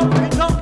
no, no.